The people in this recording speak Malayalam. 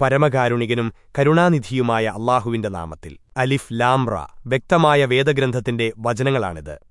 പരമകാരുണികനും കരുണാനിധിയുമായ അള്ളാഹുവിന്റെ നാമത്തിൽ. അലിഫ് ലാംറ വ്യക്തമായ വേദഗ്രന്ഥത്തിന്റെ വചനങ്ങളാണിത്.